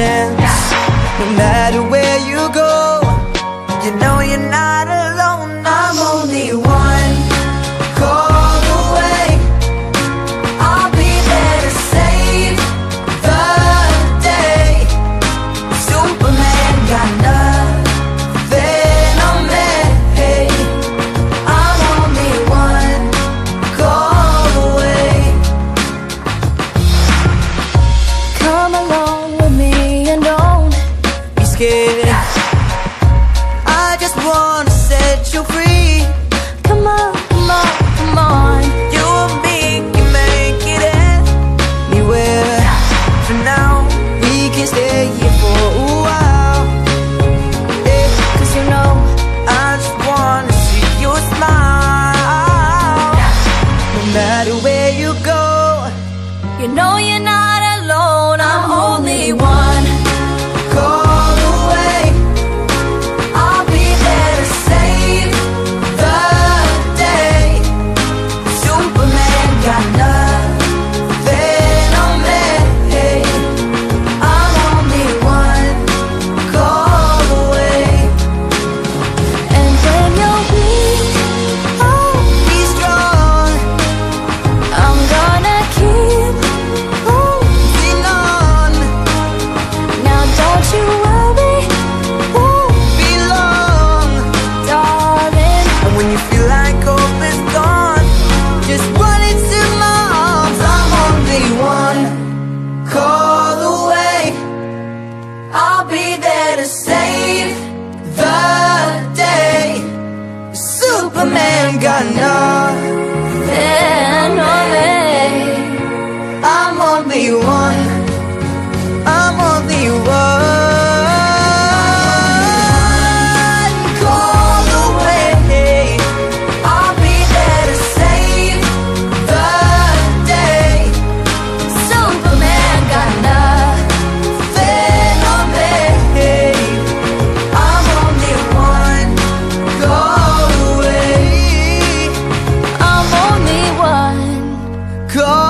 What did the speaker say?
chance. No matter where you go, free. Come on, come on, come on You and me can make it anywhere. For now, we can stay here for a while. Cause you know I just wanna see you smile. No matter where you go, You know I know 거.